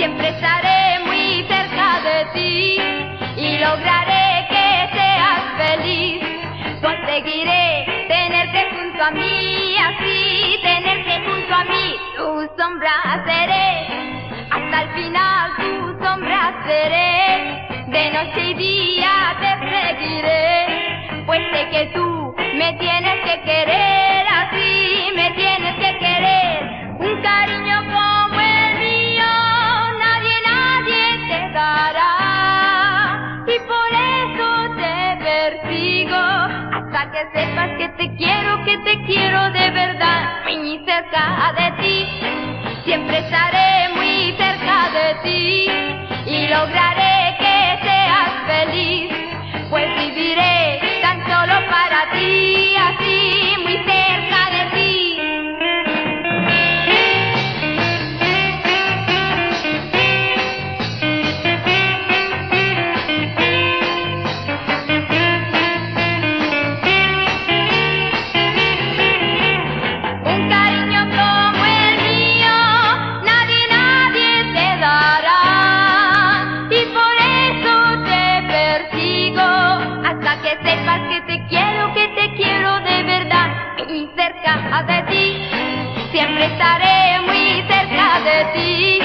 Siempre estaré muy cerca de ti y lograré que seas feliz. Conseguiré tenerte junto a mí, así tenerte junto a mí. Tu sombra seré, hasta el final tu sombra seré, de noche y día. Que sepas que te quiero, que te quiero de verdad, muy cerca de ti, siempre estaré verdad, y cerca de ti. Siempre estaré muy cerca de ti,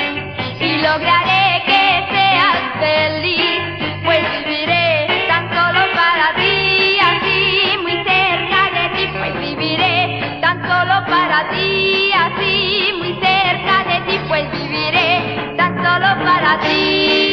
y lograré que seas feliz, pues viviré tan solo para ti, así muy cerca de ti, pues viviré tan solo para ti, así muy cerca de ti, pues viviré tan solo para ti.